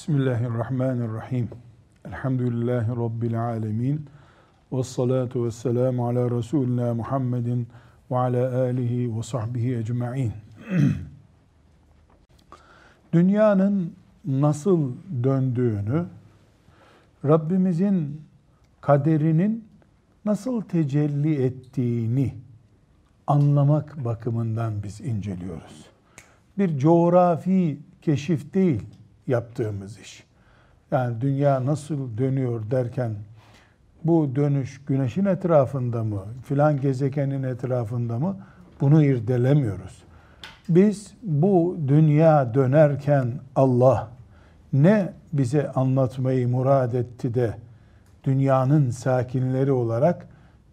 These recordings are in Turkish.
Bismillahirrahmanirrahim. Elhamdülillahi Rabbil alemin. Ve salatu ve selamu ala Resulina Muhammedin ve ala alihi ve sahbihi ecma'in. Dünyanın nasıl döndüğünü, Rabbimizin kaderinin nasıl tecelli ettiğini anlamak bakımından biz inceliyoruz. Bir coğrafi keşif değil yaptığımız iş. Yani dünya nasıl dönüyor derken bu dönüş güneşin etrafında mı, filan gezegenin etrafında mı bunu irdelemiyoruz. Biz bu dünya dönerken Allah ne bize anlatmayı murad etti de dünyanın sakinleri olarak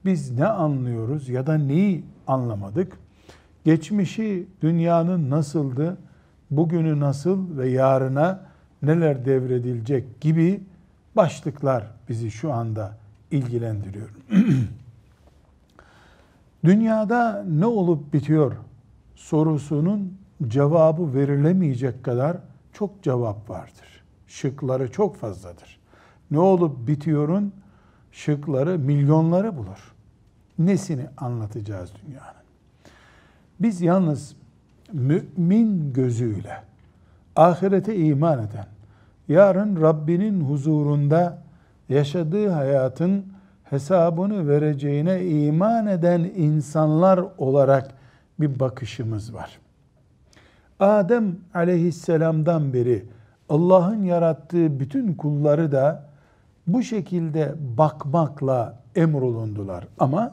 biz ne anlıyoruz ya da neyi anlamadık? Geçmişi dünyanın nasıldı, bugünü nasıl ve yarına neler devredilecek gibi başlıklar bizi şu anda ilgilendiriyor. Dünyada ne olup bitiyor sorusunun cevabı verilemeyecek kadar çok cevap vardır. Şıkları çok fazladır. Ne olup bitiyorun şıkları milyonları bulur. Nesini anlatacağız dünyanın? Biz yalnız mümin gözüyle ahirete iman eden, yarın Rabbinin huzurunda yaşadığı hayatın hesabını vereceğine iman eden insanlar olarak bir bakışımız var. Adem aleyhisselamdan beri Allah'ın yarattığı bütün kulları da bu şekilde bakmakla emrolundular. Ama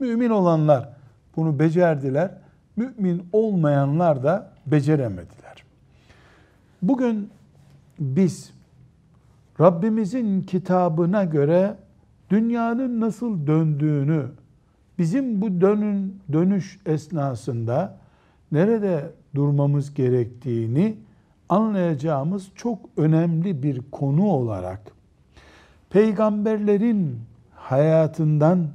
mümin olanlar bunu becerdiler. Mümin olmayanlar da beceremediler. Bugün biz Rabbimizin kitabına göre dünyanın nasıl döndüğünü, bizim bu dönün dönüş esnasında nerede durmamız gerektiğini anlayacağımız çok önemli bir konu olarak peygamberlerin hayatından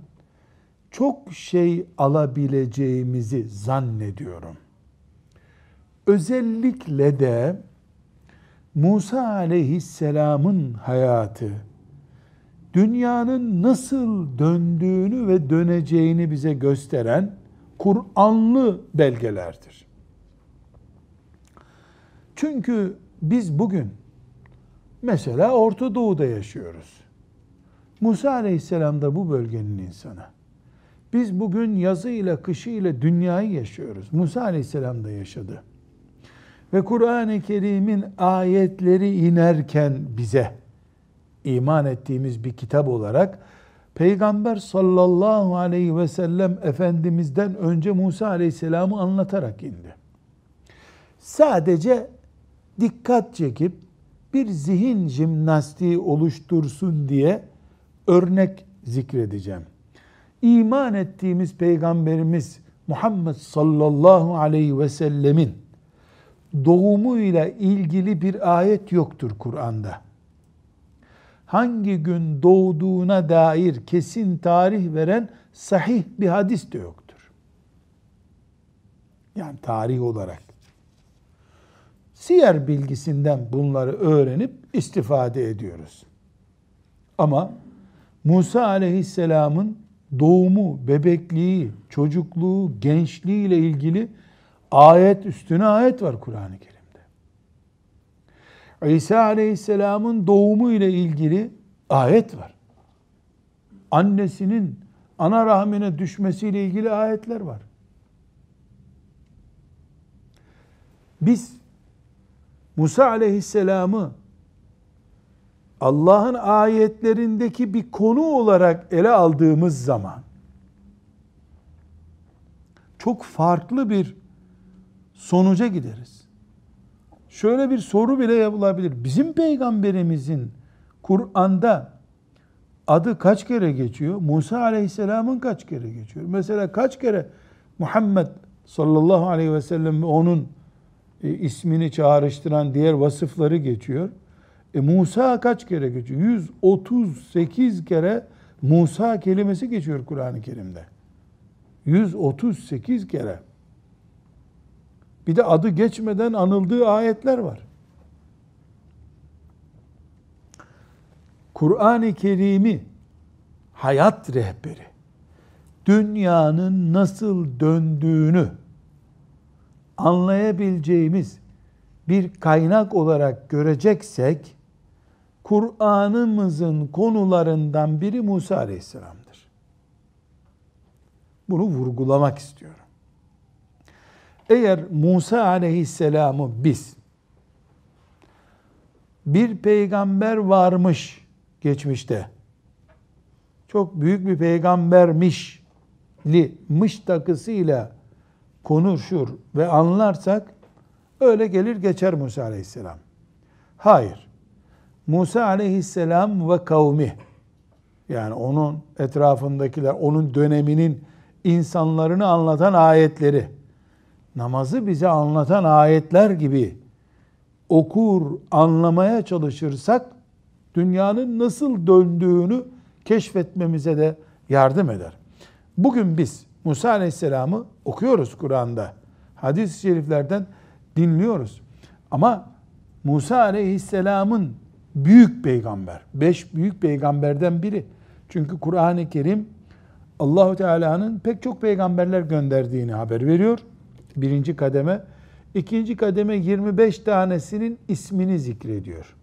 çok şey alabileceğimizi zannediyorum. Özellikle de Musa aleyhisselamın hayatı, dünyanın nasıl döndüğünü ve döneceğini bize gösteren Kur'anlı belgelerdir. Çünkü biz bugün mesela Orta Doğu'da yaşıyoruz. Musa aleyhisselam da bu bölgenin insanı. Biz bugün yazı ile kışı ile dünyayı yaşıyoruz. Musa aleyhisselam da yaşadı. Ve Kur'an-ı Kerim'in ayetleri inerken bize iman ettiğimiz bir kitap olarak Peygamber sallallahu aleyhi ve sellem Efendimiz'den önce Musa aleyhisselamı anlatarak indi. Sadece dikkat çekip bir zihin jimnastiği oluştursun diye örnek zikredeceğim. İman ettiğimiz Peygamberimiz Muhammed sallallahu aleyhi ve sellemin doğumuyla ilgili bir ayet yoktur Kur'an'da. Hangi gün doğduğuna dair kesin tarih veren sahih bir hadis de yoktur. Yani tarih olarak. Siyer bilgisinden bunları öğrenip istifade ediyoruz. Ama Musa aleyhisselamın doğumu, bebekliği, çocukluğu, gençliği ile ilgili ayet üstüne ayet var Kur'an-ı Kerim'de. İsa Aleyhisselam'ın doğumu ile ilgili ayet var. Annesinin ana rahmine düşmesiyle ilgili ayetler var. Biz Musa Aleyhisselam'ı Allah'ın ayetlerindeki bir konu olarak ele aldığımız zaman çok farklı bir sonuca gideriz. Şöyle bir soru bile yapılabilir. Bizim peygamberimizin Kur'an'da adı kaç kere geçiyor? Musa aleyhisselamın kaç kere geçiyor? Mesela kaç kere Muhammed sallallahu aleyhi ve sellem ve onun e, ismini çağrıştıran diğer vasıfları geçiyor? E Musa kaç kere geçiyor? 138 kere Musa kelimesi geçiyor Kur'an-ı Kerim'de. 138 kere. Bir de adı geçmeden anıldığı ayetler var. Kur'an-ı Kerim'i hayat rehberi, dünyanın nasıl döndüğünü anlayabileceğimiz bir kaynak olarak göreceksek, Kur'an'ımızın konularından biri Musa Aleyhisselam'dır. Bunu vurgulamak istiyorum. Eğer Musa Aleyhisselam'ı biz bir peygamber varmış geçmişte. Çok büyük bir peygambermiş li mış takısıyla konuşur ve anlarsak öyle gelir geçer Musa Aleyhisselam. Hayır. Musa Aleyhisselam ve kavmi yani onun etrafındakiler, onun döneminin insanlarını anlatan ayetleri, namazı bize anlatan ayetler gibi okur, anlamaya çalışırsak dünyanın nasıl döndüğünü keşfetmemize de yardım eder. Bugün biz Musa Aleyhisselam'ı okuyoruz Kur'an'da. Hadis-i şeriflerden dinliyoruz. Ama Musa Aleyhisselam'ın büyük peygamber, beş büyük peygamberden biri. Çünkü Kur'an-ı Kerim Allahu Teala'nın pek çok peygamberler gönderdiğini haber veriyor. Birinci kademe. İkinci kademe 25 tanesinin ismini zikrediyor.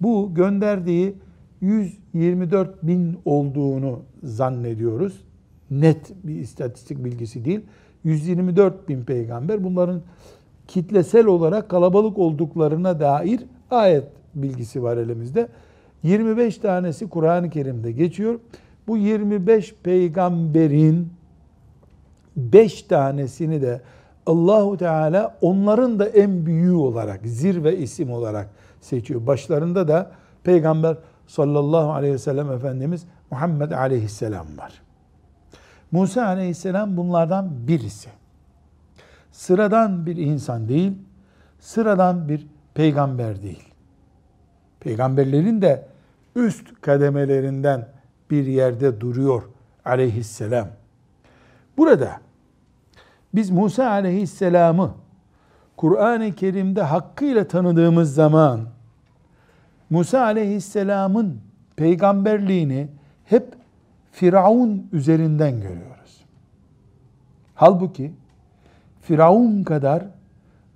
Bu gönderdiği 124 bin olduğunu zannediyoruz. Net bir istatistik bilgisi değil. 124 bin peygamber. Bunların kitlesel olarak kalabalık olduklarına dair ayet bilgisi var elimizde. 25 tanesi Kur'an-ı Kerim'de geçiyor. Bu 25 peygamberin 5 tanesini de Allahu Teala onların da en büyüğü olarak, zirve isim olarak seçiyor. Başlarında da Peygamber sallallahu aleyhi ve sellem Efendimiz Muhammed aleyhisselam var. Musa aleyhisselam bunlardan birisi. Sıradan bir insan değil, sıradan bir peygamber değil. Peygamberlerin de üst kademelerinden bir yerde duruyor aleyhisselam. Burada biz Musa aleyhisselamı Kur'an-ı Kerim'de hakkıyla tanıdığımız zaman Musa aleyhisselamın peygamberliğini hep Firavun üzerinden görüyoruz. Halbuki Firavun kadar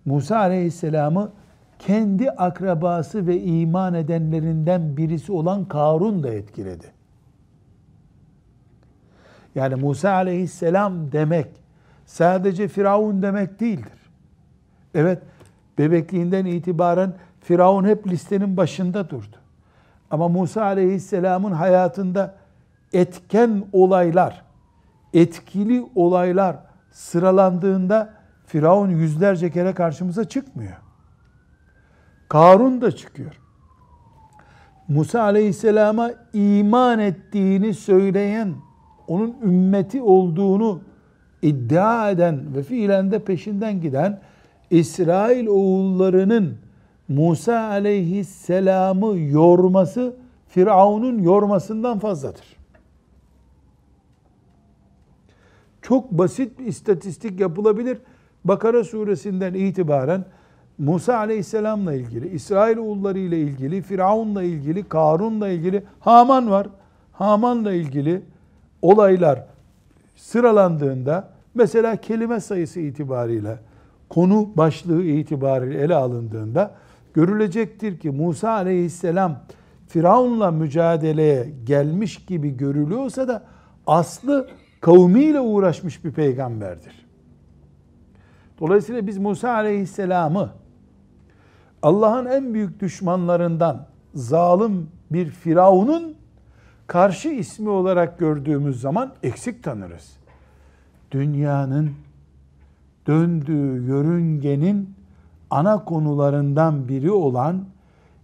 Musa aleyhisselamı kendi akrabası ve iman edenlerinden birisi olan Karun da etkiledi. Yani Musa aleyhisselam demek sadece Firavun demek değildir. Evet, bebekliğinden itibaren Firavun hep listenin başında durdu. Ama Musa aleyhisselamın hayatında etken olaylar, etkili olaylar sıralandığında Firavun yüzlerce kere karşımıza çıkmıyor. Karun da çıkıyor. Musa aleyhisselama iman ettiğini söyleyen, onun ümmeti olduğunu iddia eden ve fiilen de peşinden giden İsrail oğullarının Musa aleyhisselamı yorması Firavun'un yormasından fazladır. Çok basit bir istatistik yapılabilir. Bakara suresinden itibaren Musa aleyhisselamla ilgili, İsrail oğulları ile ilgili, Firavun'la ilgili, Karun'la ilgili, Haman var. Haman'la ilgili olaylar sıralandığında mesela kelime sayısı itibariyle konu başlığı itibariyle ele alındığında görülecektir ki Musa aleyhisselam Firavun'la mücadeleye gelmiş gibi görülüyorsa da aslı kavmiyle uğraşmış bir peygamberdir. Dolayısıyla biz Musa aleyhisselamı Allah'ın en büyük düşmanlarından zalim bir Firavun'un karşı ismi olarak gördüğümüz zaman eksik tanırız. Dünyanın döndüğü yörüngenin ana konularından biri olan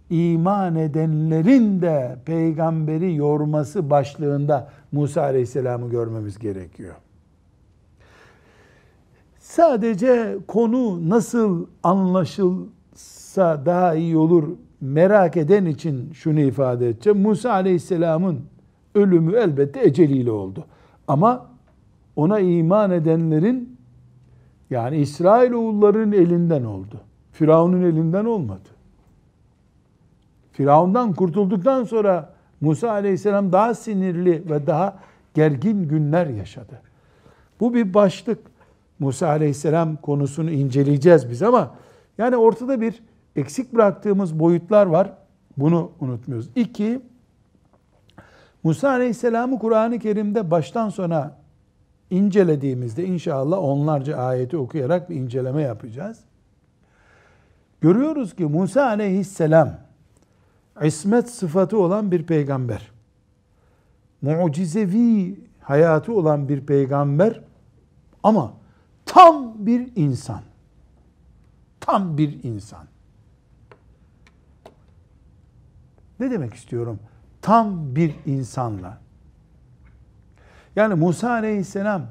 iman edenlerin de peygamberi yorması başlığında Musa Aleyhisselam'ı görmemiz gerekiyor. Sadece konu nasıl anlaşılsa daha iyi olur merak eden için şunu ifade edeceğim. Musa Aleyhisselam'ın ölümü elbette eceliyle oldu. Ama ona iman edenlerin yani İsrail oğullarının elinden oldu. Firavun'un elinden olmadı. Firavundan kurtulduktan sonra Musa aleyhisselam daha sinirli ve daha gergin günler yaşadı. Bu bir başlık. Musa aleyhisselam konusunu inceleyeceğiz biz ama yani ortada bir eksik bıraktığımız boyutlar var. Bunu unutmuyoruz. İki, Musa aleyhisselamı Kur'an-ı Kerim'de baştan sona incelediğimizde inşallah onlarca ayeti okuyarak bir inceleme yapacağız. Görüyoruz ki Musa aleyhisselam ismet sıfatı olan bir peygamber. Mucizevi hayatı olan bir peygamber ama tam bir insan. Tam bir insan. Ne demek istiyorum? Tam bir insanla. Yani Musa aleyhisselam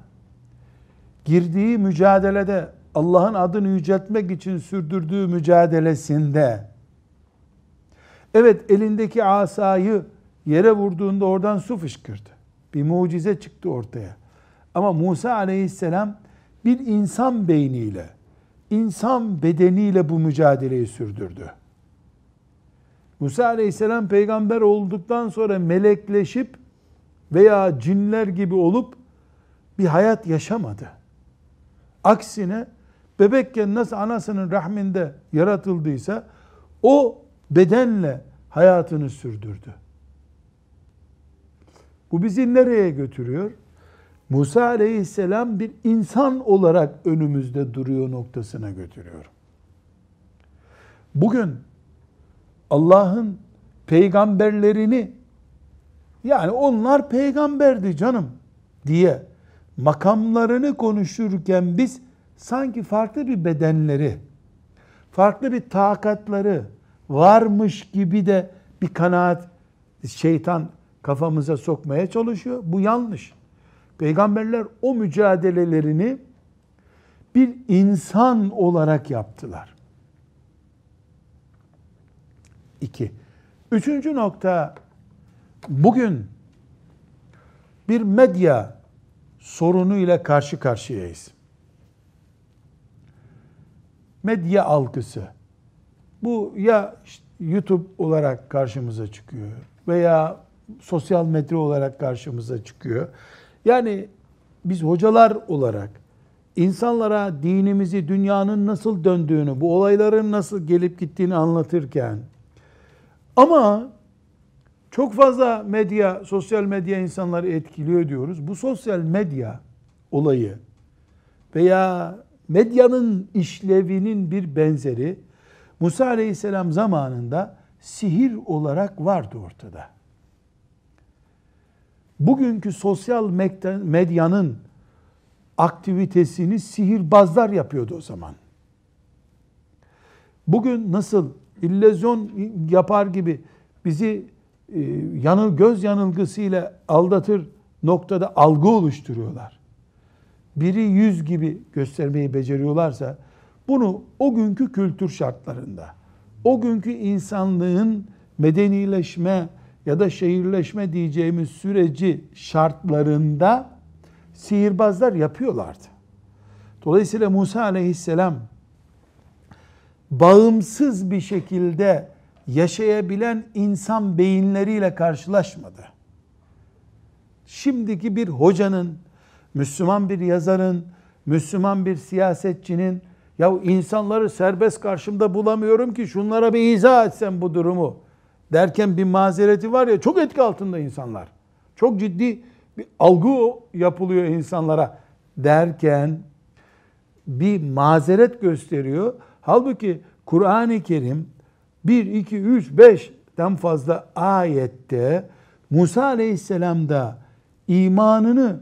girdiği mücadelede Allah'ın adını yüceltmek için sürdürdüğü mücadelesinde evet elindeki asayı yere vurduğunda oradan su fışkırdı. Bir mucize çıktı ortaya. Ama Musa aleyhisselam bir insan beyniyle, insan bedeniyle bu mücadeleyi sürdürdü. Musa aleyhisselam peygamber olduktan sonra melekleşip veya cinler gibi olup bir hayat yaşamadı. Aksine bebekken nasıl anasının rahminde yaratıldıysa o bedenle hayatını sürdürdü. Bu bizi nereye götürüyor? Musa aleyhisselam bir insan olarak önümüzde duruyor noktasına götürüyor. Bugün Allah'ın peygamberlerini yani onlar peygamberdi canım diye makamlarını konuşurken biz sanki farklı bir bedenleri, farklı bir takatları varmış gibi de bir kanaat şeytan kafamıza sokmaya çalışıyor. Bu yanlış. Peygamberler o mücadelelerini bir insan olarak yaptılar. İki. Üçüncü nokta, bugün bir medya sorunu ile karşı karşıyayız. Medya algısı. Bu ya YouTube olarak karşımıza çıkıyor veya sosyal medya olarak karşımıza çıkıyor. Yani biz hocalar olarak insanlara dinimizi, dünyanın nasıl döndüğünü, bu olayların nasıl gelip gittiğini anlatırken ama çok fazla medya, sosyal medya insanları etkiliyor diyoruz. Bu sosyal medya olayı veya medyanın işlevinin bir benzeri Musa Aleyhisselam zamanında sihir olarak vardı ortada. Bugünkü sosyal medyanın aktivitesini sihirbazlar yapıyordu o zaman. Bugün nasıl illüzyon yapar gibi bizi e, yanıl göz yanılgısıyla aldatır noktada algı oluşturuyorlar. Biri yüz gibi göstermeyi beceriyorlarsa bunu o günkü kültür şartlarında, o günkü insanlığın medenileşme ya da şehirleşme diyeceğimiz süreci şartlarında sihirbazlar yapıyorlardı. Dolayısıyla Musa aleyhisselam bağımsız bir şekilde yaşayabilen insan beyinleriyle karşılaşmadı. Şimdiki bir hocanın, Müslüman bir yazarın, Müslüman bir siyasetçinin ya insanları serbest karşımda bulamıyorum ki şunlara bir izah etsem bu durumu derken bir mazereti var ya çok etki altında insanlar. Çok ciddi bir algı yapılıyor insanlara derken bir mazeret gösteriyor. Halbuki Kur'an-ı Kerim 1, 2, 3, 5'ten fazla ayette Musa Aleyhisselam'da imanını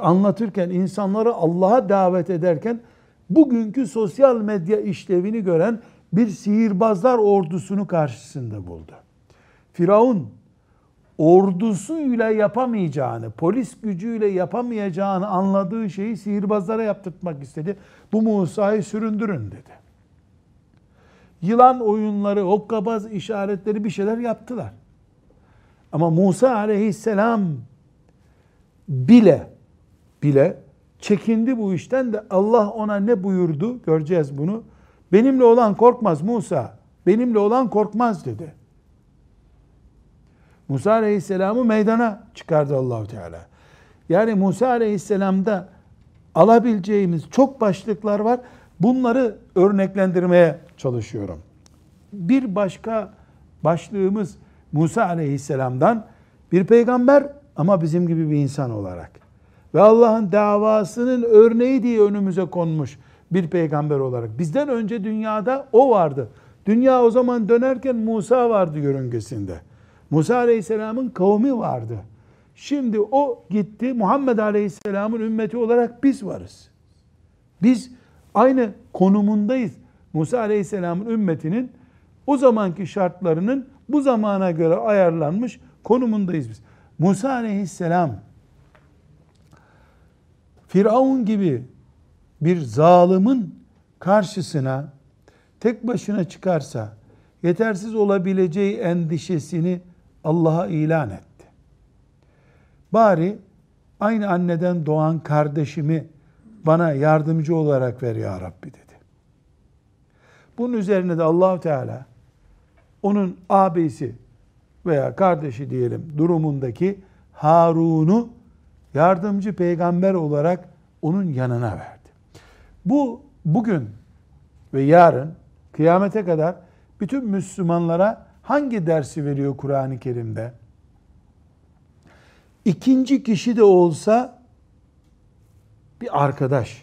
anlatırken, insanları Allah'a davet ederken bugünkü sosyal medya işlevini gören bir sihirbazlar ordusunu karşısında buldu. Firavun ordusuyla yapamayacağını, polis gücüyle yapamayacağını anladığı şeyi sihirbazlara yaptırtmak istedi. Bu Musa'yı süründürün dedi. Yılan oyunları, hokkabaz işaretleri bir şeyler yaptılar. Ama Musa aleyhisselam bile bile çekindi bu işten de Allah ona ne buyurdu? Göreceğiz bunu. Benimle olan korkmaz Musa. Benimle olan korkmaz dedi. Musa Aleyhisselam'ı meydana çıkardı Allahu Teala. Yani Musa Aleyhisselam'da alabileceğimiz çok başlıklar var. Bunları örneklendirmeye çalışıyorum. Bir başka başlığımız Musa Aleyhisselam'dan bir peygamber ama bizim gibi bir insan olarak ve Allah'ın davasının örneği diye önümüze konmuş bir peygamber olarak. Bizden önce dünyada o vardı. Dünya o zaman dönerken Musa vardı yörüngesinde. Musa Aleyhisselam'ın kavmi vardı. Şimdi o gitti. Muhammed Aleyhisselam'ın ümmeti olarak biz varız. Biz aynı konumundayız. Musa Aleyhisselam'ın ümmetinin o zamanki şartlarının bu zamana göre ayarlanmış konumundayız biz. Musa Aleyhisselam Firavun gibi bir zalimin karşısına tek başına çıkarsa yetersiz olabileceği endişesini Allah'a ilan etti. Bari aynı anneden doğan kardeşimi bana yardımcı olarak ver ya Rabbi dedi. Bunun üzerine de allah Teala onun abisi veya kardeşi diyelim durumundaki Harun'u yardımcı peygamber olarak onun yanına verdi. Bu bugün ve yarın kıyamete kadar bütün Müslümanlara hangi dersi veriyor Kur'an-ı Kerim'de? İkinci kişi de olsa bir arkadaş,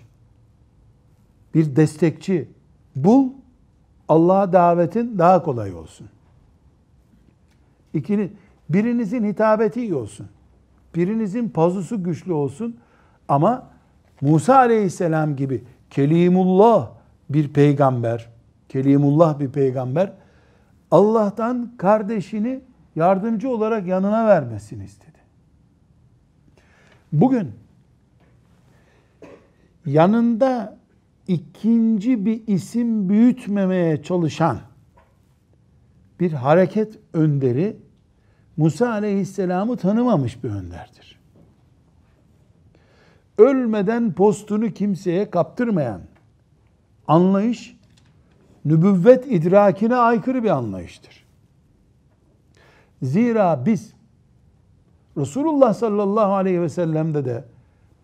bir destekçi bul, Allah'a davetin daha kolay olsun. İkini, birinizin hitabeti iyi olsun. Birinizin pazusu güçlü olsun. Ama Musa aleyhisselam gibi Kelimullah bir peygamber, Kelimullah bir peygamber, Allah'tan kardeşini yardımcı olarak yanına vermesini istedi. Bugün yanında ikinci bir isim büyütmemeye çalışan bir hareket önderi Musa aleyhisselamı tanımamış bir önderdir. Ölmeden postunu kimseye kaptırmayan anlayış nübüvvet idrakine aykırı bir anlayıştır. Zira biz Resulullah sallallahu aleyhi ve sellem'de de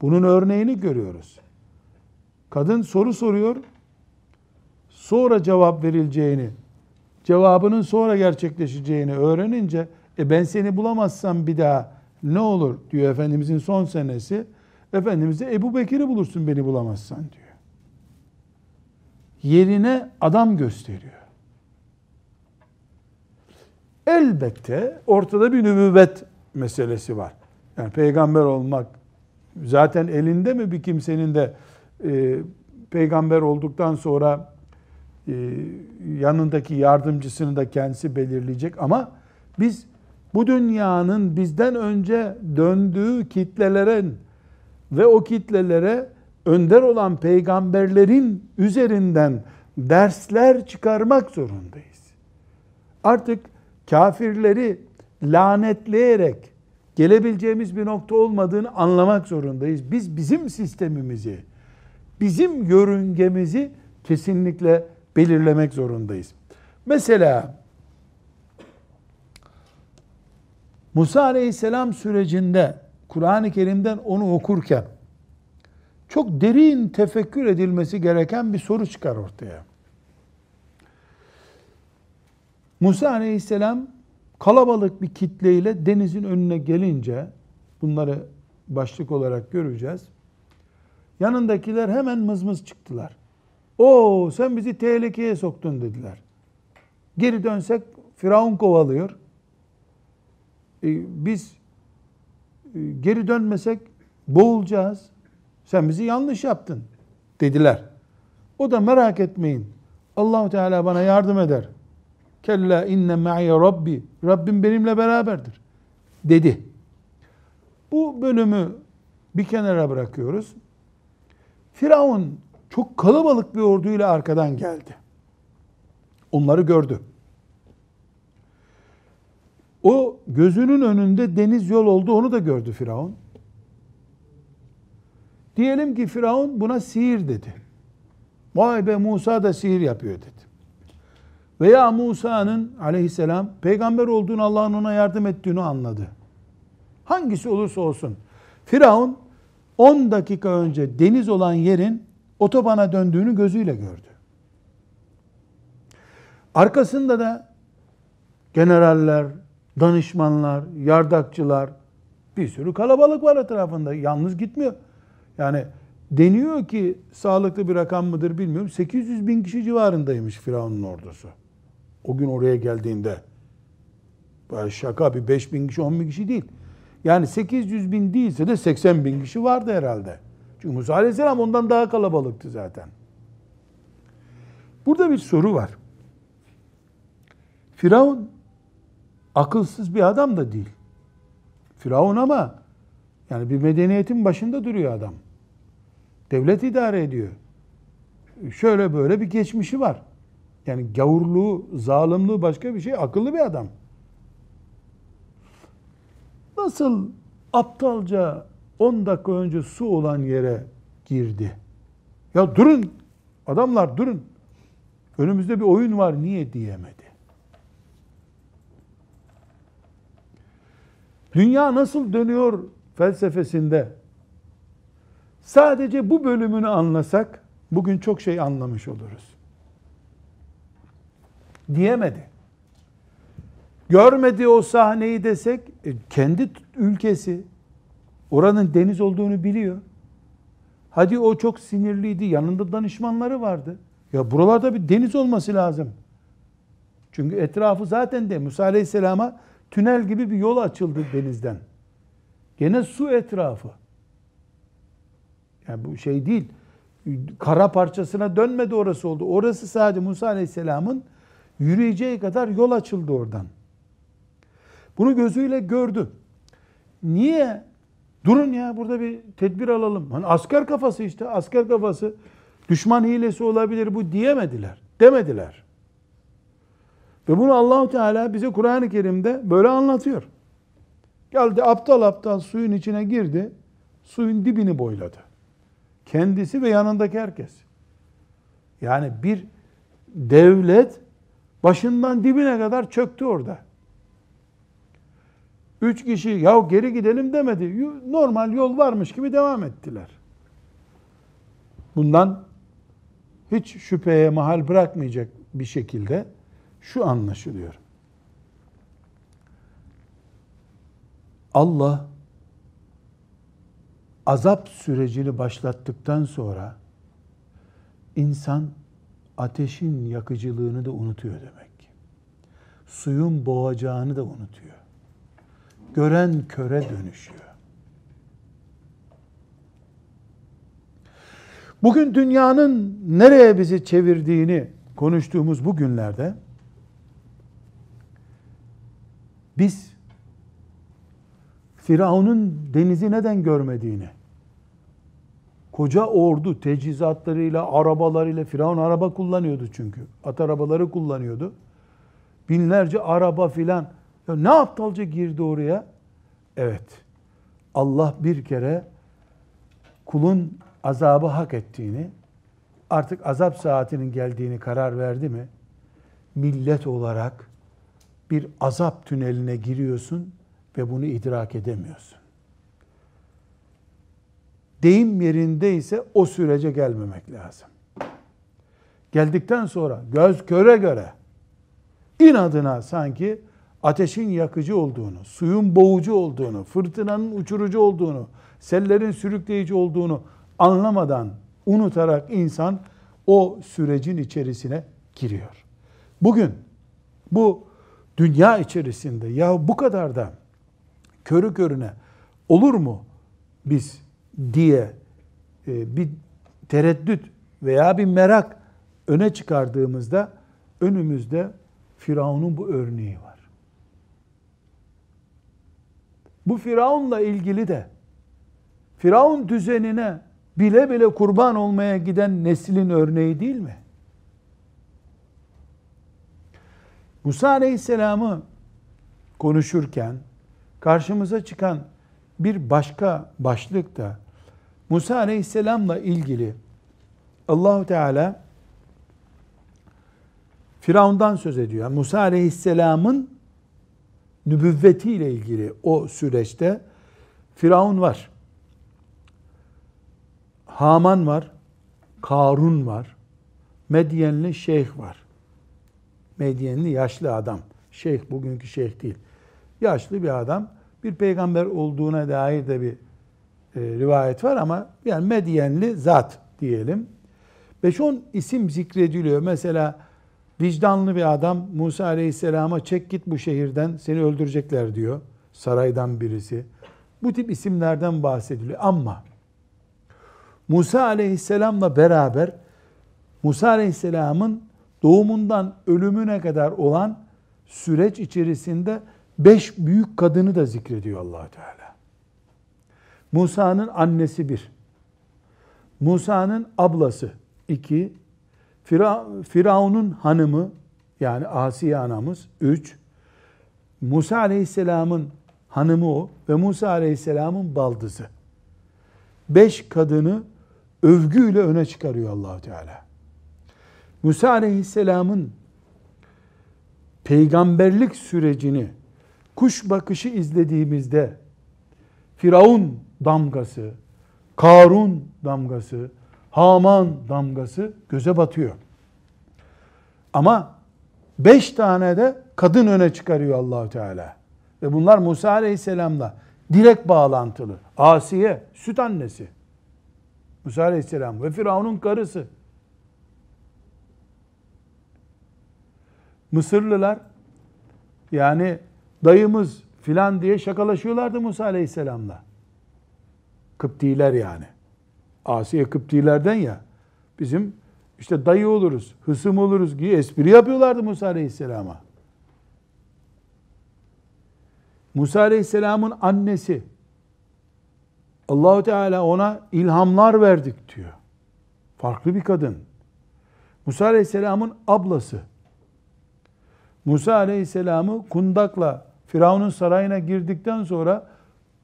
bunun örneğini görüyoruz. Kadın soru soruyor, sonra cevap verileceğini, cevabının sonra gerçekleşeceğini öğrenince, e ben seni bulamazsam bir daha ne olur diyor Efendimizin son senesi. Efendimiz'e Ebu Bekir'i bulursun beni bulamazsan diyor. Yerine adam gösteriyor. Elbette ortada bir nübüvvet meselesi var. Yani peygamber olmak zaten elinde mi bir kimsenin de e, peygamber olduktan sonra e, yanındaki yardımcısını da kendisi belirleyecek ama biz bu dünyanın bizden önce döndüğü kitlelerin ve o kitlelere önder olan peygamberlerin üzerinden dersler çıkarmak zorundayız. Artık kafirleri lanetleyerek gelebileceğimiz bir nokta olmadığını anlamak zorundayız. Biz bizim sistemimizi, bizim yörüngemizi kesinlikle belirlemek zorundayız. Mesela Musa Aleyhisselam sürecinde Kur'an-ı Kerim'den onu okurken çok derin tefekkür edilmesi gereken bir soru çıkar ortaya. Musa Aleyhisselam kalabalık bir kitleyle denizin önüne gelince bunları başlık olarak göreceğiz. Yanındakiler hemen mızmız çıktılar. O sen bizi tehlikeye soktun dediler. Geri dönsek Firavun kovalıyor. E, biz e, geri dönmesek boğulacağız. Sen bizi yanlış yaptın dediler. O da merak etmeyin. Allahu Teala bana yardım eder. Kella inne ma'iye rabbi. Rabbim benimle beraberdir. Dedi. Bu bölümü bir kenara bırakıyoruz. Firavun çok kalabalık bir orduyla arkadan geldi. Onları gördü. O gözünün önünde deniz yol oldu onu da gördü Firavun. Diyelim ki Firavun buna sihir dedi. Vay be Musa da sihir yapıyor dedi. veya Musa'nın aleyhisselam peygamber olduğunu Allah'ın ona yardım ettiğini anladı. Hangisi olursa olsun. Firavun 10 dakika önce deniz olan yerin otobana döndüğünü gözüyle gördü. Arkasında da generaller, danışmanlar, yardakçılar bir sürü kalabalık var etrafında. Yalnız gitmiyor. Yani deniyor ki sağlıklı bir rakam mıdır bilmiyorum. 800 bin kişi civarındaymış Firavun'un ordusu. O gün oraya geldiğinde. Böyle şaka bir 5 bin kişi 10 bin kişi değil. Yani 800 bin değilse de 80 bin kişi vardı herhalde. Çünkü Musa Aleyhisselam ondan daha kalabalıktı zaten. Burada bir soru var. Firavun akılsız bir adam da değil. Firavun ama yani bir medeniyetin başında duruyor adam. Devlet idare ediyor. Şöyle böyle bir geçmişi var. Yani gavurluğu, zalimliği başka bir şey. Akıllı bir adam. Nasıl aptalca 10 dakika önce su olan yere girdi? Ya durun. Adamlar durun. Önümüzde bir oyun var niye diyemedi. Dünya nasıl dönüyor felsefesinde sadece bu bölümünü anlasak bugün çok şey anlamış oluruz. Diyemedi. Görmedi o sahneyi desek e, kendi ülkesi oranın deniz olduğunu biliyor. Hadi o çok sinirliydi. Yanında danışmanları vardı. Ya buralarda bir deniz olması lazım. Çünkü etrafı zaten de Musa Aleyhisselam'a tünel gibi bir yol açıldı denizden. Gene su etrafı. Yani bu şey değil. Kara parçasına dönmedi orası oldu. Orası sadece Musa Aleyhisselam'ın yürüyeceği kadar yol açıldı oradan. Bunu gözüyle gördü. Niye? Durun ya burada bir tedbir alalım. Hani asker kafası işte asker kafası. Düşman hilesi olabilir bu diyemediler. Demediler. Ve bunu Allahu Teala bize Kur'an-ı Kerim'de böyle anlatıyor. Geldi aptal aptal suyun içine girdi. Suyun dibini boyladı. Kendisi ve yanındaki herkes. Yani bir devlet başından dibine kadar çöktü orada. Üç kişi ya geri gidelim demedi. Normal yol varmış gibi devam ettiler. Bundan hiç şüpheye mahal bırakmayacak bir şekilde şu anlaşılıyor. Allah azap sürecini başlattıktan sonra insan ateşin yakıcılığını da unutuyor demek. Suyun boğacağını da unutuyor. Gören köre dönüşüyor. Bugün dünyanın nereye bizi çevirdiğini konuştuğumuz bu günlerde biz Firavun'un denizi neden görmediğini, koca ordu teçhizatlarıyla, arabalarıyla, Firavun araba kullanıyordu çünkü. At arabaları kullanıyordu. Binlerce araba filan. Ne aptalca girdi oraya? Evet. Allah bir kere kulun azabı hak ettiğini, artık azap saatinin geldiğini karar verdi mi? Millet olarak bir azap tüneline giriyorsun ve bunu idrak edemiyorsun. Deyim yerinde ise o sürece gelmemek lazım. Geldikten sonra göz köre göre inadına sanki ateşin yakıcı olduğunu, suyun boğucu olduğunu, fırtınanın uçurucu olduğunu, sellerin sürükleyici olduğunu anlamadan, unutarak insan o sürecin içerisine giriyor. Bugün bu dünya içerisinde ya bu kadar da körü körüne olur mu biz diye e, bir tereddüt veya bir merak öne çıkardığımızda önümüzde Firavun'un bu örneği var. Bu Firavun'la ilgili de Firavun düzenine bile bile kurban olmaya giden neslin örneği değil mi? Musa Aleyhisselam'ı konuşurken karşımıza çıkan bir başka başlık da Musa Aleyhisselam'la ilgili Allahu Teala Firavundan söz ediyor. Yani Musa Aleyhisselam'ın nübüvvetiyle ilgili o süreçte Firavun var. Haman var. Karun var. Medyenli şeyh var. Medyenli yaşlı adam. Şeyh bugünkü şeyh değil. Yaşlı bir adam. Bir peygamber olduğuna dair de bir e, rivayet var ama yani Medyenli zat diyelim. 5-10 isim zikrediliyor. Mesela vicdanlı bir adam Musa Aleyhisselam'a çek git bu şehirden seni öldürecekler diyor. Saraydan birisi. Bu tip isimlerden bahsediliyor. Ama Musa Aleyhisselam'la beraber Musa Aleyhisselam'ın doğumundan ölümüne kadar olan süreç içerisinde beş büyük kadını da zikrediyor allah Teala. Musa'nın annesi bir, Musa'nın ablası iki, Firavun'un hanımı yani Asiye anamız üç, Musa Aleyhisselam'ın hanımı o ve Musa Aleyhisselam'ın baldızı. Beş kadını övgüyle öne çıkarıyor allah Teala. Musa Aleyhisselam'ın peygamberlik sürecini kuş bakışı izlediğimizde Firavun damgası, Karun damgası, Haman damgası göze batıyor. Ama beş tane de kadın öne çıkarıyor Allahu Teala. Ve bunlar Musa Aleyhisselam'la direkt bağlantılı. Asiye, süt annesi. Musa Aleyhisselam ve Firavun'un karısı. Mısırlılar yani dayımız filan diye şakalaşıyorlardı Musa Aleyhisselam'la. Kıptiler yani. Asiye Kıptilerden ya. Bizim işte dayı oluruz, hısım oluruz diye espri yapıyorlardı Musa Aleyhisselam'a. Musa Aleyhisselam'ın annesi Allahu Teala ona ilhamlar verdik diyor. Farklı bir kadın. Musa Aleyhisselam'ın ablası Musa Aleyhisselam'ı kundakla Firavun'un sarayına girdikten sonra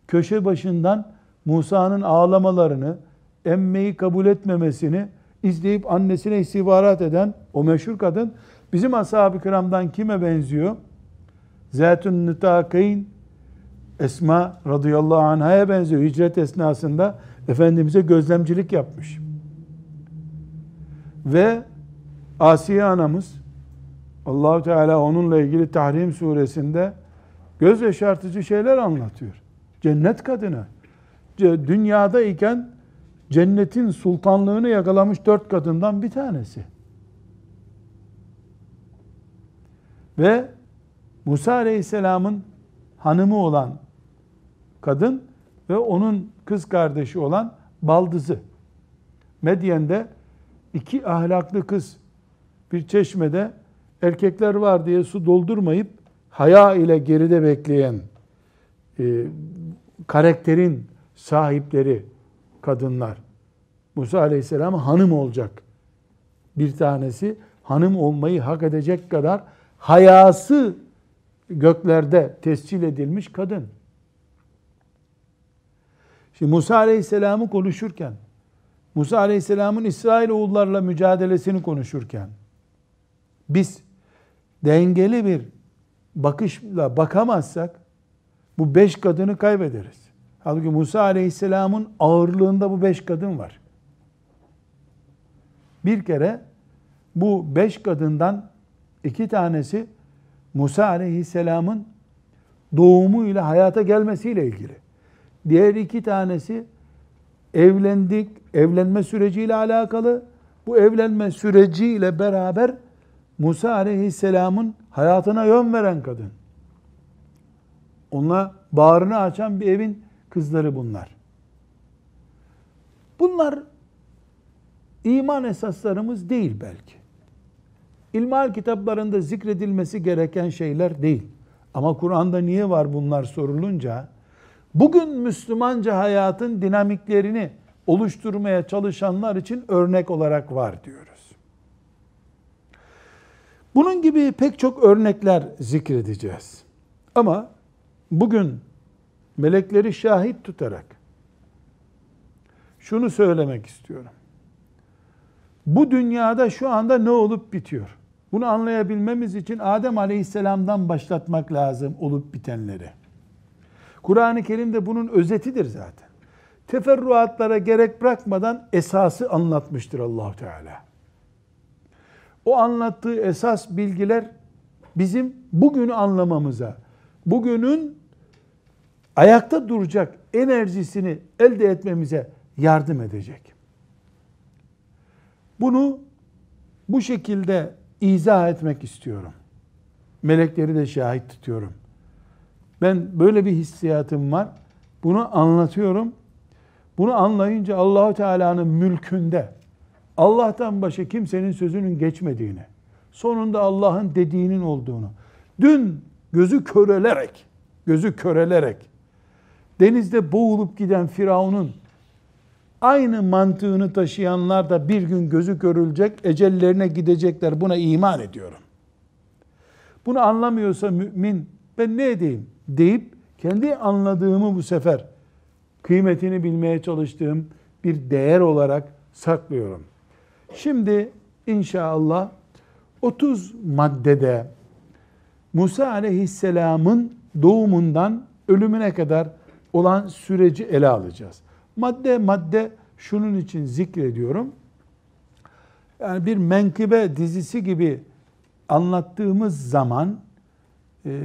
köşe başından Musa'nın ağlamalarını, emmeyi kabul etmemesini izleyip annesine istihbarat eden o meşhur kadın bizim ashab-ı kiramdan kime benziyor? Zeytun Nitakayn Esma radıyallahu anh'a benziyor. Hicret esnasında Efendimiz'e gözlemcilik yapmış. Ve Asiye anamız Allahu Teala onunla ilgili Tahrim suresinde göz yaşartıcı şeyler anlatıyor. Cennet kadını. Dünyada iken cennetin sultanlığını yakalamış dört kadından bir tanesi. Ve Musa Aleyhisselam'ın hanımı olan kadın ve onun kız kardeşi olan baldızı. Medyen'de iki ahlaklı kız bir çeşmede erkekler var diye su doldurmayıp haya ile geride bekleyen e, karakterin sahipleri kadınlar. Musa Aleyhisselam hanım olacak. Bir tanesi hanım olmayı hak edecek kadar hayası göklerde tescil edilmiş kadın. Şimdi Musa Aleyhisselam'ı konuşurken, Musa Aleyhisselam'ın İsrail oğullarla mücadelesini konuşurken, biz dengeli bir bakışla bakamazsak, bu beş kadını kaybederiz. Halbuki Musa Aleyhisselam'ın ağırlığında bu beş kadın var. Bir kere bu beş kadından iki tanesi Musa Aleyhisselam'ın doğumuyla hayata gelmesiyle ilgili. Diğer iki tanesi evlendik, evlenme süreciyle alakalı. Bu evlenme süreciyle beraber Musa Aleyhisselam'ın hayatına yön veren kadın. Onunla bağrını açan bir evin kızları bunlar. Bunlar iman esaslarımız değil belki. İlmihal kitaplarında zikredilmesi gereken şeyler değil. Ama Kur'an'da niye var bunlar sorulunca bugün Müslümanca hayatın dinamiklerini oluşturmaya çalışanlar için örnek olarak var diyoruz. Bunun gibi pek çok örnekler zikredeceğiz. Ama bugün melekleri şahit tutarak şunu söylemek istiyorum. Bu dünyada şu anda ne olup bitiyor? Bunu anlayabilmemiz için Adem Aleyhisselam'dan başlatmak lazım olup bitenleri. Kur'an-ı Kerim de bunun özetidir zaten. Teferruatlara gerek bırakmadan esası anlatmıştır allah Teala. O anlattığı esas bilgiler bizim bugünü anlamamıza, bugünün ayakta duracak enerjisini elde etmemize yardım edecek. Bunu bu şekilde izah etmek istiyorum. Melekleri de şahit tutuyorum. Ben böyle bir hissiyatım var. Bunu anlatıyorum. Bunu anlayınca Allahu Teala'nın mülkünde Allah'tan başka kimsenin sözünün geçmediğini, sonunda Allah'ın dediğinin olduğunu, dün gözü körelerek, gözü körelerek denizde boğulup giden Firavun'un aynı mantığını taşıyanlar da bir gün gözü görülecek, ecellerine gidecekler. Buna iman ediyorum. Bunu anlamıyorsa mümin ben ne edeyim deyip kendi anladığımı bu sefer kıymetini bilmeye çalıştığım bir değer olarak saklıyorum. Şimdi inşallah 30 maddede Musa aleyhisselamın doğumundan ölümüne kadar olan süreci ele alacağız. Madde madde şunun için zikrediyorum. Yani bir menkıbe dizisi gibi anlattığımız zaman e,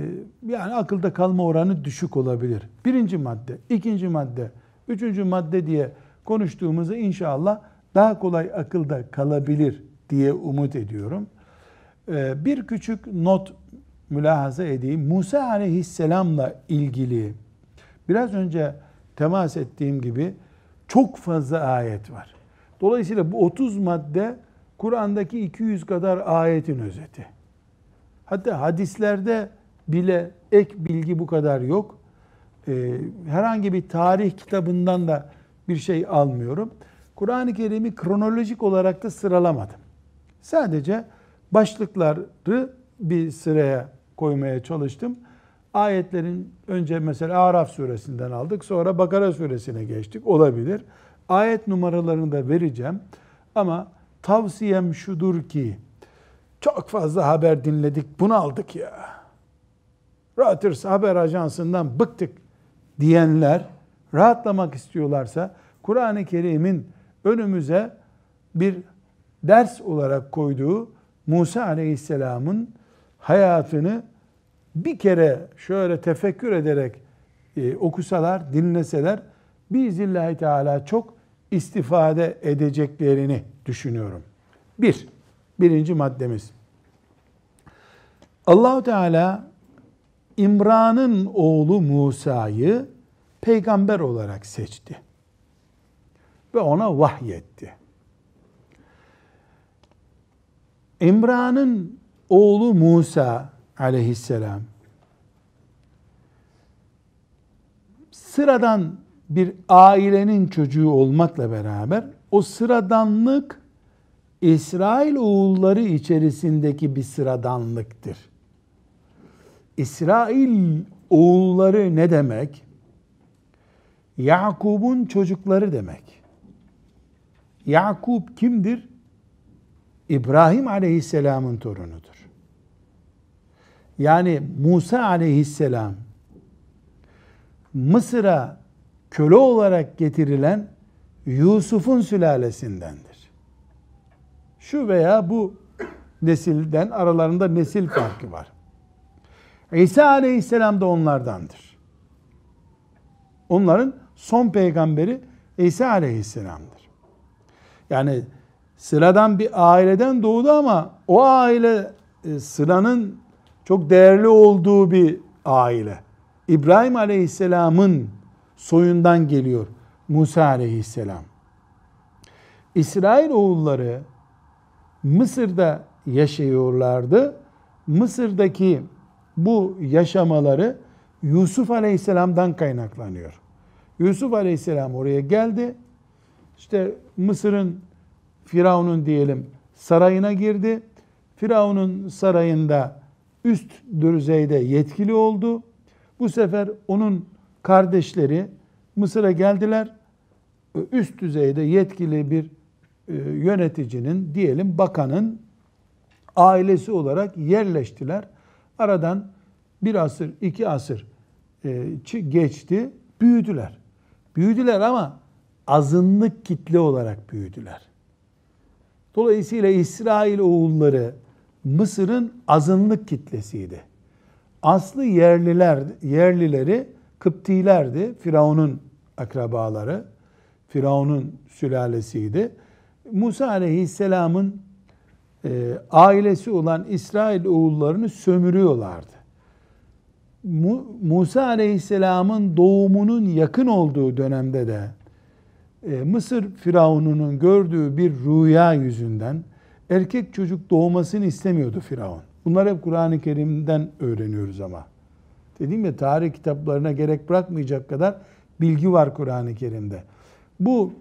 yani akılda kalma oranı düşük olabilir. Birinci madde, ikinci madde, üçüncü madde diye konuştuğumuzu inşallah daha kolay akılda kalabilir diye umut ediyorum. E, bir küçük not mülahaza edeyim. Musa aleyhisselamla ilgili biraz önce temas ettiğim gibi çok fazla ayet var. Dolayısıyla bu 30 madde Kur'an'daki 200 kadar ayetin özeti. Hatta hadislerde bile ek bilgi bu kadar yok. Ee, herhangi bir tarih kitabından da bir şey almıyorum. Kur'an-ı Kerim'i kronolojik olarak da sıralamadım. Sadece başlıkları bir sıraya koymaya çalıştım. Ayetlerin önce mesela Araf suresinden aldık, sonra Bakara suresine geçtik. Olabilir. Ayet numaralarını da vereceğim. Ama tavsiyem şudur ki, çok fazla haber dinledik, bunu aldık ya. Reuters haber ajansından bıktık diyenler rahatlamak istiyorlarsa Kur'an-ı Kerim'in önümüze bir ders olarak koyduğu Musa Aleyhisselam'ın hayatını bir kere şöyle tefekkür ederek e, okusalar, dinleseler biiznillahü teala çok istifade edeceklerini düşünüyorum. Bir, birinci maddemiz. Allahu Teala İmran'ın oğlu Musa'yı peygamber olarak seçti ve ona vahyetti. İmran'ın oğlu Musa aleyhisselam sıradan bir ailenin çocuğu olmakla beraber o sıradanlık İsrail oğulları içerisindeki bir sıradanlıktır. İsrail oğulları ne demek? Yakub'un çocukları demek. Yakup kimdir? İbrahim aleyhisselamın torunudur. Yani Musa aleyhisselam Mısır'a köle olarak getirilen Yusuf'un sülalesindendir. Şu veya bu nesilden aralarında nesil farkı var. İsa aleyhisselam da onlardandır. Onların son peygamberi İsa aleyhisselamdır. Yani sıradan bir aileden doğdu ama o aile e, sıranın çok değerli olduğu bir aile. İbrahim Aleyhisselam'ın soyundan geliyor Musa Aleyhisselam. İsrail oğulları Mısır'da yaşıyorlardı. Mısır'daki bu yaşamaları Yusuf Aleyhisselam'dan kaynaklanıyor. Yusuf Aleyhisselam oraya geldi. İşte Mısır'ın Firavun'un diyelim sarayına girdi. Firavun'un sarayında üst düzeyde yetkili oldu. Bu sefer onun kardeşleri Mısır'a geldiler. Üst düzeyde yetkili bir e, yöneticinin diyelim bakanın ailesi olarak yerleştiler. Aradan bir asır, iki asır e, geçti, büyüdüler. Büyüdüler ama azınlık kitle olarak büyüdüler. Dolayısıyla İsrail oğulları Mısır'ın azınlık kitlesiydi. Aslı yerliler, yerlileri Kıptilerdi. Firavun'un akrabaları. Firavun'un sülalesiydi. Musa aleyhisselamın e, ailesi olan İsrail oğullarını sömürüyorlardı. Mu, Musa aleyhisselamın doğumunun yakın olduğu dönemde de e, Mısır firavununun gördüğü bir rüya yüzünden erkek çocuk doğmasını istemiyordu firavun. Bunlar hep Kur'an-ı Kerim'den öğreniyoruz ama. Dediğim ya tarih kitaplarına gerek bırakmayacak kadar bilgi var Kur'an-ı Kerim'de. Bu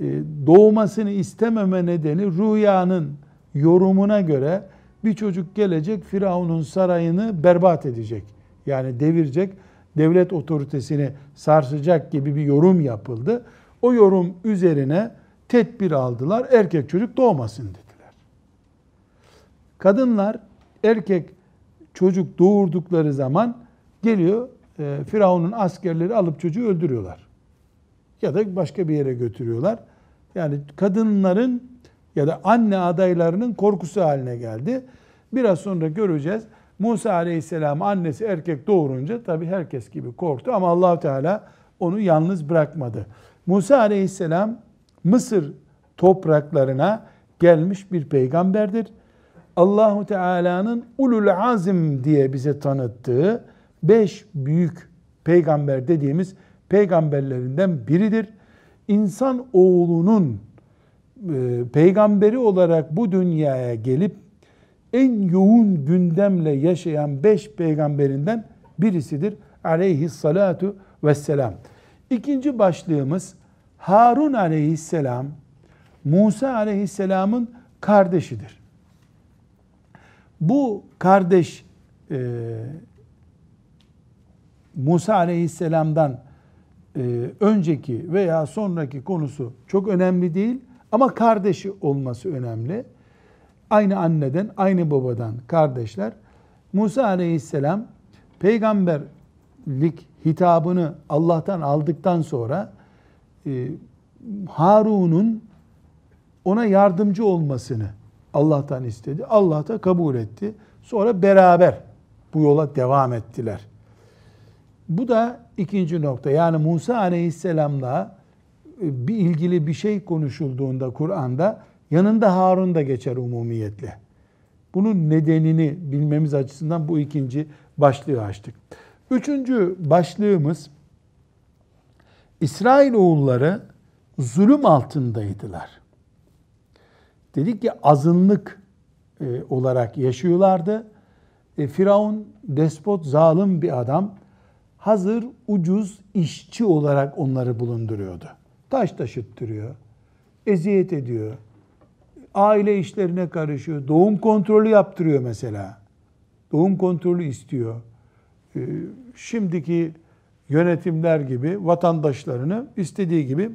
e, doğmasını istememe nedeni rüyanın yorumuna göre bir çocuk gelecek Firavun'un sarayını berbat edecek. Yani devirecek, devlet otoritesini sarsacak gibi bir yorum yapıldı. O yorum üzerine tedbir aldılar. Erkek çocuk doğmasın dediler. Kadınlar erkek çocuk doğurdukları zaman geliyor e, Firavun'un askerleri alıp çocuğu öldürüyorlar. Ya da başka bir yere götürüyorlar. Yani kadınların ya da anne adaylarının korkusu haline geldi. Biraz sonra göreceğiz. Musa Aleyhisselam annesi erkek doğurunca tabi herkes gibi korktu ama allah Teala onu yalnız bırakmadı. Musa Aleyhisselam Mısır topraklarına gelmiş bir peygamberdir. Allahu Teala'nın ulul azim diye bize tanıttığı beş büyük peygamber dediğimiz peygamberlerinden biridir. İnsan oğlunun e, peygamberi olarak bu dünyaya gelip en yoğun gündemle yaşayan beş peygamberinden birisidir. Aleyhissalatu vesselam. İkinci başlığımız Harun aleyhisselam Musa aleyhisselamın kardeşidir. Bu kardeş e, Musa aleyhisselamdan e, önceki veya sonraki konusu çok önemli değil ama kardeşi olması önemli. Aynı anneden, aynı babadan kardeşler. Musa aleyhisselam peygamberlik hitabını Allah'tan aldıktan sonra e, Harun'un ona yardımcı olmasını Allah'tan istedi. Allah da kabul etti. Sonra beraber bu yola devam ettiler. Bu da ikinci nokta. Yani Musa Aleyhisselam'la e, bir ilgili bir şey konuşulduğunda Kur'an'da yanında Harun da geçer umumiyetle. Bunun nedenini bilmemiz açısından bu ikinci başlığı açtık. Üçüncü başlığımız İsrail oğulları zulüm altındaydılar. Dedik ki azınlık e, olarak yaşıyorlardı. E, Firavun despot, zalim bir adam hazır ucuz işçi olarak onları bulunduruyordu. Taş taşıttırıyor, eziyet ediyor, aile işlerine karışıyor, doğum kontrolü yaptırıyor mesela. Doğum kontrolü istiyor. Ee, şimdiki yönetimler gibi vatandaşlarını istediği gibi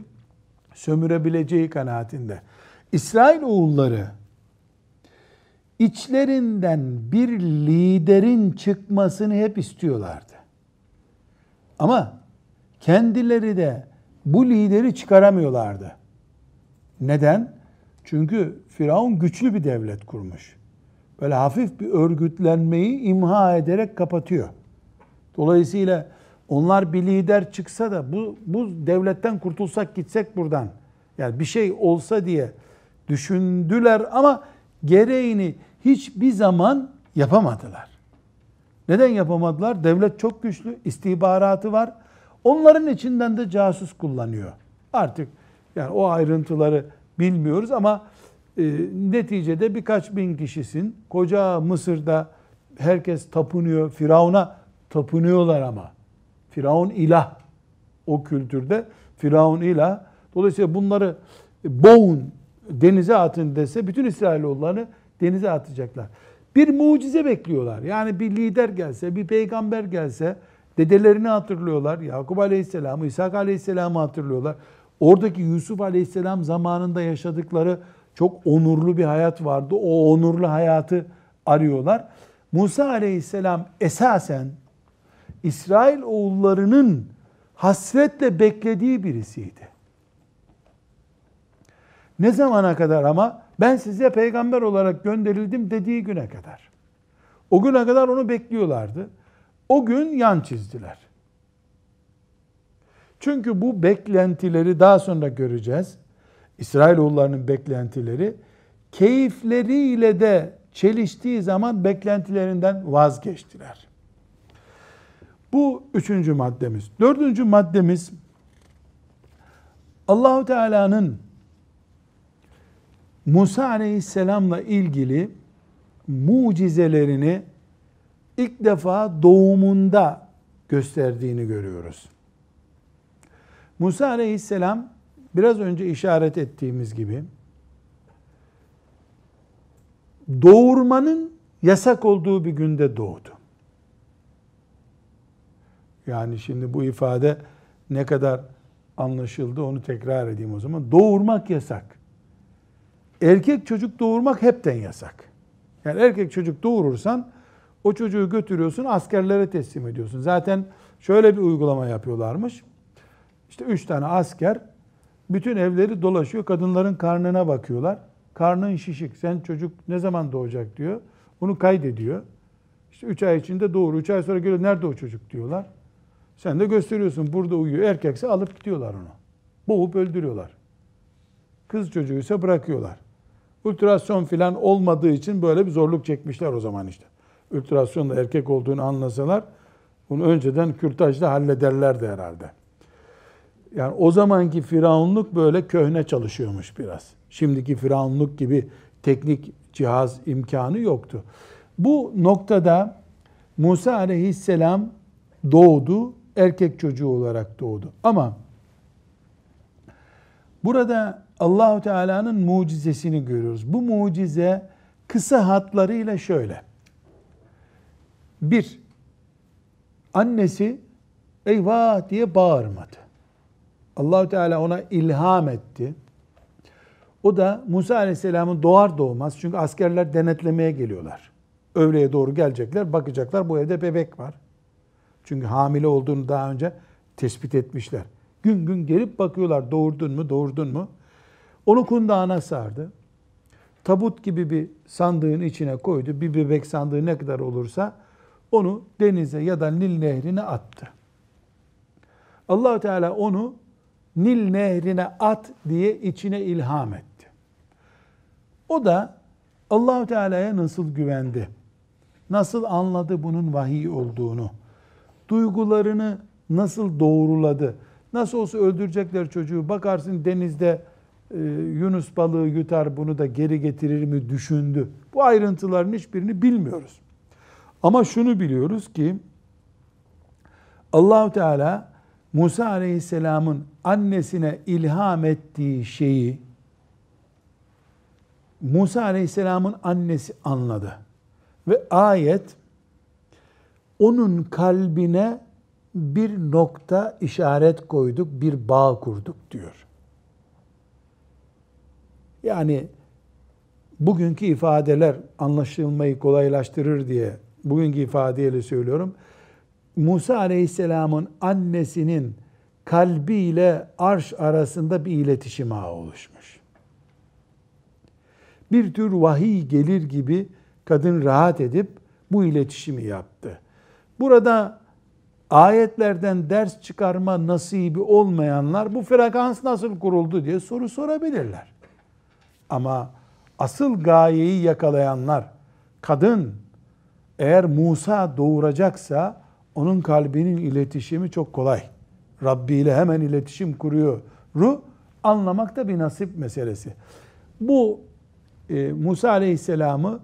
sömürebileceği kanaatinde. İsrail oğulları içlerinden bir liderin çıkmasını hep istiyorlardı. Ama kendileri de bu lideri çıkaramıyorlardı. Neden? Çünkü Firavun güçlü bir devlet kurmuş. Böyle hafif bir örgütlenmeyi imha ederek kapatıyor. Dolayısıyla onlar bir lider çıksa da bu, bu devletten kurtulsak gitsek buradan. Yani bir şey olsa diye düşündüler ama gereğini hiçbir zaman yapamadılar. Neden yapamadılar? Devlet çok güçlü, istihbaratı var. Onların içinden de casus kullanıyor. Artık yani o ayrıntıları bilmiyoruz ama e, neticede birkaç bin kişisin. Koca Mısır'da herkes tapınıyor. Firavun'a tapınıyorlar ama. Firavun ilah. O kültürde Firavun ilah. Dolayısıyla bunları boğun, denize atın dese bütün İsrailoğullarını denize atacaklar. Bir mucize bekliyorlar. Yani bir lider gelse, bir peygamber gelse dedelerini hatırlıyorlar. Yakup Aleyhisselam'ı, İshak Aleyhisselam'ı hatırlıyorlar. Oradaki Yusuf Aleyhisselam zamanında yaşadıkları Çok onurlu bir hayat vardı. O onurlu hayatı arıyorlar. Musa aleyhisselam esasen İsrail oğullarının hasretle beklediği birisiydi. Ne zamana kadar ama ben size peygamber olarak gönderildim dediği güne kadar. O güne kadar onu bekliyorlardı. O gün yan çizdiler. Çünkü bu beklentileri daha sonra göreceğiz. İsrailoğullarının beklentileri keyifleriyle de çeliştiği zaman beklentilerinden vazgeçtiler. Bu üçüncü maddemiz. Dördüncü maddemiz Allahu Teala'nın Musa Aleyhisselam'la ilgili mucizelerini ilk defa doğumunda gösterdiğini görüyoruz. Musa Aleyhisselam biraz önce işaret ettiğimiz gibi doğurmanın yasak olduğu bir günde doğdu. Yani şimdi bu ifade ne kadar anlaşıldı onu tekrar edeyim o zaman. Doğurmak yasak. Erkek çocuk doğurmak hepten yasak. Yani erkek çocuk doğurursan o çocuğu götürüyorsun askerlere teslim ediyorsun. Zaten şöyle bir uygulama yapıyorlarmış. İşte üç tane asker bütün evleri dolaşıyor. Kadınların karnına bakıyorlar. Karnın şişik. Sen çocuk ne zaman doğacak diyor. Bunu kaydediyor. İşte üç ay içinde doğru. Üç ay sonra geliyor. Nerede o çocuk diyorlar. Sen de gösteriyorsun. Burada uyuyor. Erkekse alıp gidiyorlar onu. Boğup öldürüyorlar. Kız çocuğu ise bırakıyorlar. Ultrason filan olmadığı için böyle bir zorluk çekmişler o zaman işte. Ultrasyonda erkek olduğunu anlasalar bunu önceden kürtajda hallederlerdi herhalde. Yani o zamanki firavunluk böyle köhne çalışıyormuş biraz. Şimdiki firavunluk gibi teknik cihaz imkanı yoktu. Bu noktada Musa aleyhisselam doğdu, erkek çocuğu olarak doğdu. Ama burada Allahu Teala'nın mucizesini görüyoruz. Bu mucize kısa hatlarıyla şöyle. Bir, annesi eyvah diye bağırmadı. Allahu Teala ona ilham etti. O da Musa Aleyhisselam'ın doğar doğmaz çünkü askerler denetlemeye geliyorlar. Öğleye doğru gelecekler, bakacaklar bu evde bebek var. Çünkü hamile olduğunu daha önce tespit etmişler. Gün gün gelip bakıyorlar doğurdun mu, doğurdun mu? Onu kundağına sardı. Tabut gibi bir sandığın içine koydu. Bir bebek sandığı ne kadar olursa onu denize ya da Nil nehrine attı. Allahu Teala onu Nil nehrine at diye içine ilham etti. O da Allahu Teala'ya nasıl güvendi? Nasıl anladı bunun vahiy olduğunu? Duygularını nasıl doğruladı? Nasıl olsa öldürecekler çocuğu. Bakarsın denizde Yunus balığı yutar bunu da geri getirir mi düşündü. Bu ayrıntıların hiçbirini bilmiyoruz. Ama şunu biliyoruz ki Allahu Teala Musa Aleyhisselam'ın annesine ilham ettiği şeyi Musa Aleyhisselam'ın annesi anladı. Ve ayet onun kalbine bir nokta işaret koyduk, bir bağ kurduk diyor. Yani bugünkü ifadeler anlaşılmayı kolaylaştırır diye bugünkü ifadeyle söylüyorum. Musa Aleyhisselam'ın annesinin kalbiyle arş arasında bir iletişim ağı oluşmuş. Bir tür vahiy gelir gibi kadın rahat edip bu iletişimi yaptı. Burada ayetlerden ders çıkarma nasibi olmayanlar bu frekans nasıl kuruldu diye soru sorabilirler. Ama asıl gayeyi yakalayanlar kadın eğer Musa doğuracaksa onun kalbinin iletişimi çok kolay. Rabbi ile hemen iletişim kuruyor. Ru anlamak da bir nasip meselesi. Bu e, Musa Aleyhisselam'ı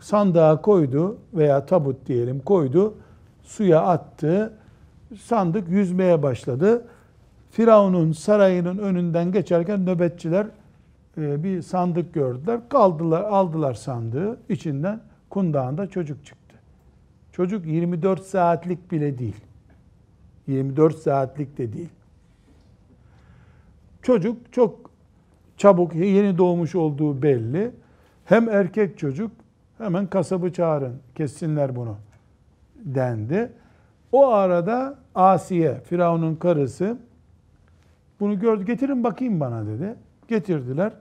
sandığa koydu veya tabut diyelim koydu, suya attı, sandık yüzmeye başladı. Firavun'un sarayının önünden geçerken nöbetçiler bir sandık gördüler. Kaldılar, aldılar sandığı. içinden kundağında çocuk çıktı. Çocuk 24 saatlik bile değil. 24 saatlik de değil. Çocuk çok çabuk yeni doğmuş olduğu belli. Hem erkek çocuk hemen kasabı çağırın kessinler bunu dendi. O arada Asiye Firavun'un karısı bunu gördü getirin bakayım bana dedi. Getirdiler.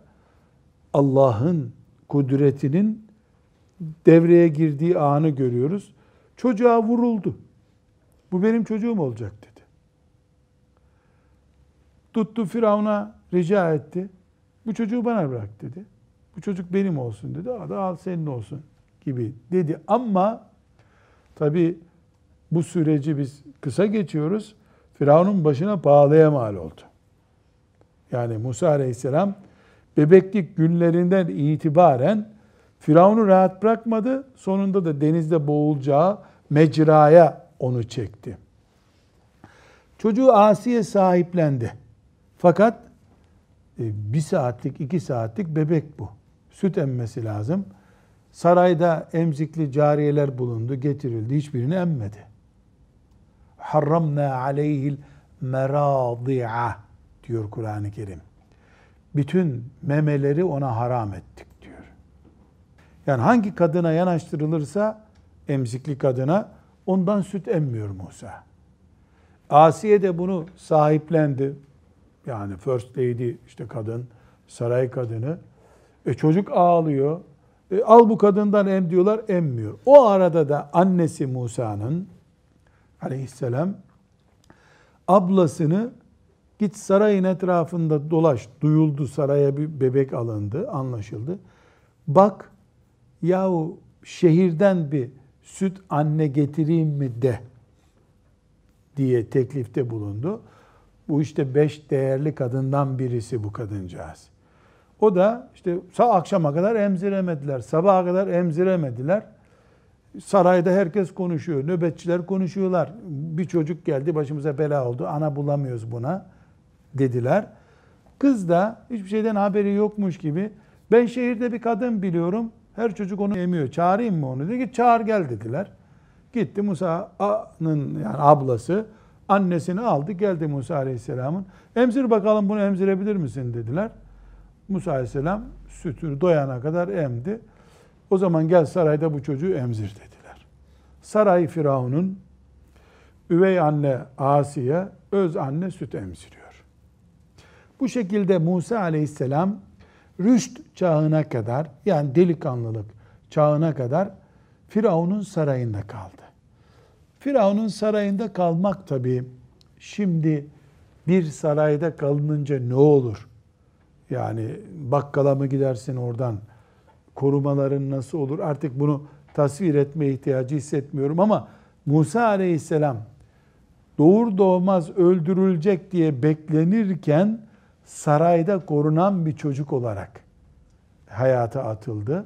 Allah'ın kudretinin devreye girdiği anı görüyoruz. Çocuğa vuruldu. Bu benim çocuğum olacak dedi. Tuttu Firavun'a rica etti. Bu çocuğu bana bırak dedi. Bu çocuk benim olsun dedi. Adı al senin olsun gibi dedi. Ama tabi bu süreci biz kısa geçiyoruz. Firavun'un başına pahalıya mal oldu. Yani Musa Aleyhisselam bebeklik günlerinden itibaren Firavun'u rahat bırakmadı. Sonunda da denizde boğulacağı mecraya onu çekti. Çocuğu Asiye sahiplendi. Fakat e, bir saatlik, iki saatlik bebek bu. Süt emmesi lazım. Sarayda emzikli cariyeler bulundu, getirildi. Hiçbirini emmedi. Harramna aleyhil meradi'a diyor Kur'an-ı Kerim. Bütün memeleri ona haram ettik diyor. Yani hangi kadına yanaştırılırsa emzikli kadına ondan süt emmiyor Musa. Asiye de bunu sahiplendi. Yani first lady işte kadın, saray kadını. E çocuk ağlıyor. E al bu kadından em diyorlar, emmiyor. O arada da annesi Musa'nın aleyhisselam ablasını git sarayın etrafında dolaş. Duyuldu saraya bir bebek alındı, anlaşıldı. Bak yahu şehirden bir süt anne getireyim mi de diye teklifte bulundu. Bu işte beş değerli kadından birisi bu kadıncağız. O da işte akşama kadar emziremediler, sabaha kadar emziremediler. Sarayda herkes konuşuyor, nöbetçiler konuşuyorlar. Bir çocuk geldi başımıza bela oldu, ana bulamıyoruz buna dediler. Kız da hiçbir şeyden haberi yokmuş gibi ben şehirde bir kadın biliyorum, her çocuk onu emiyor, çağırayım mı onu? Dedi ki çağır gel dediler. Gitti Musa'nın yani ablası Annesini aldı geldi Musa Aleyhisselam'ın. Emzir bakalım bunu emzirebilir misin dediler. Musa Aleyhisselam sütünü doyana kadar emdi. O zaman gel sarayda bu çocuğu emzir dediler. Saray Firavun'un üvey anne Asiye, öz anne süt emziriyor. Bu şekilde Musa Aleyhisselam rüşt çağına kadar yani delikanlılık çağına kadar Firavun'un sarayında kaldı. Firavun'un sarayında kalmak tabii şimdi bir sarayda kalınınca ne olur? Yani bakkala mı gidersin oradan? Korumaların nasıl olur? Artık bunu tasvir etme ihtiyacı hissetmiyorum ama Musa aleyhisselam doğur doğmaz öldürülecek diye beklenirken sarayda korunan bir çocuk olarak hayata atıldı.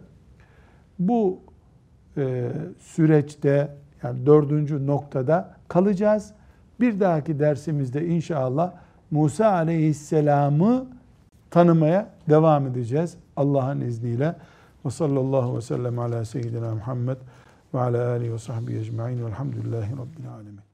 Bu e, süreçte yani dördüncü noktada kalacağız. Bir dahaki dersimizde inşallah Musa aleyhisselamı tanımaya devam edeceğiz. Allah'ın izniyle. Ve sallallahu ve sellem ala seyyidina Muhammed ve ala alihi ve sahbihi ecma'in velhamdülillahi rabbil alemin.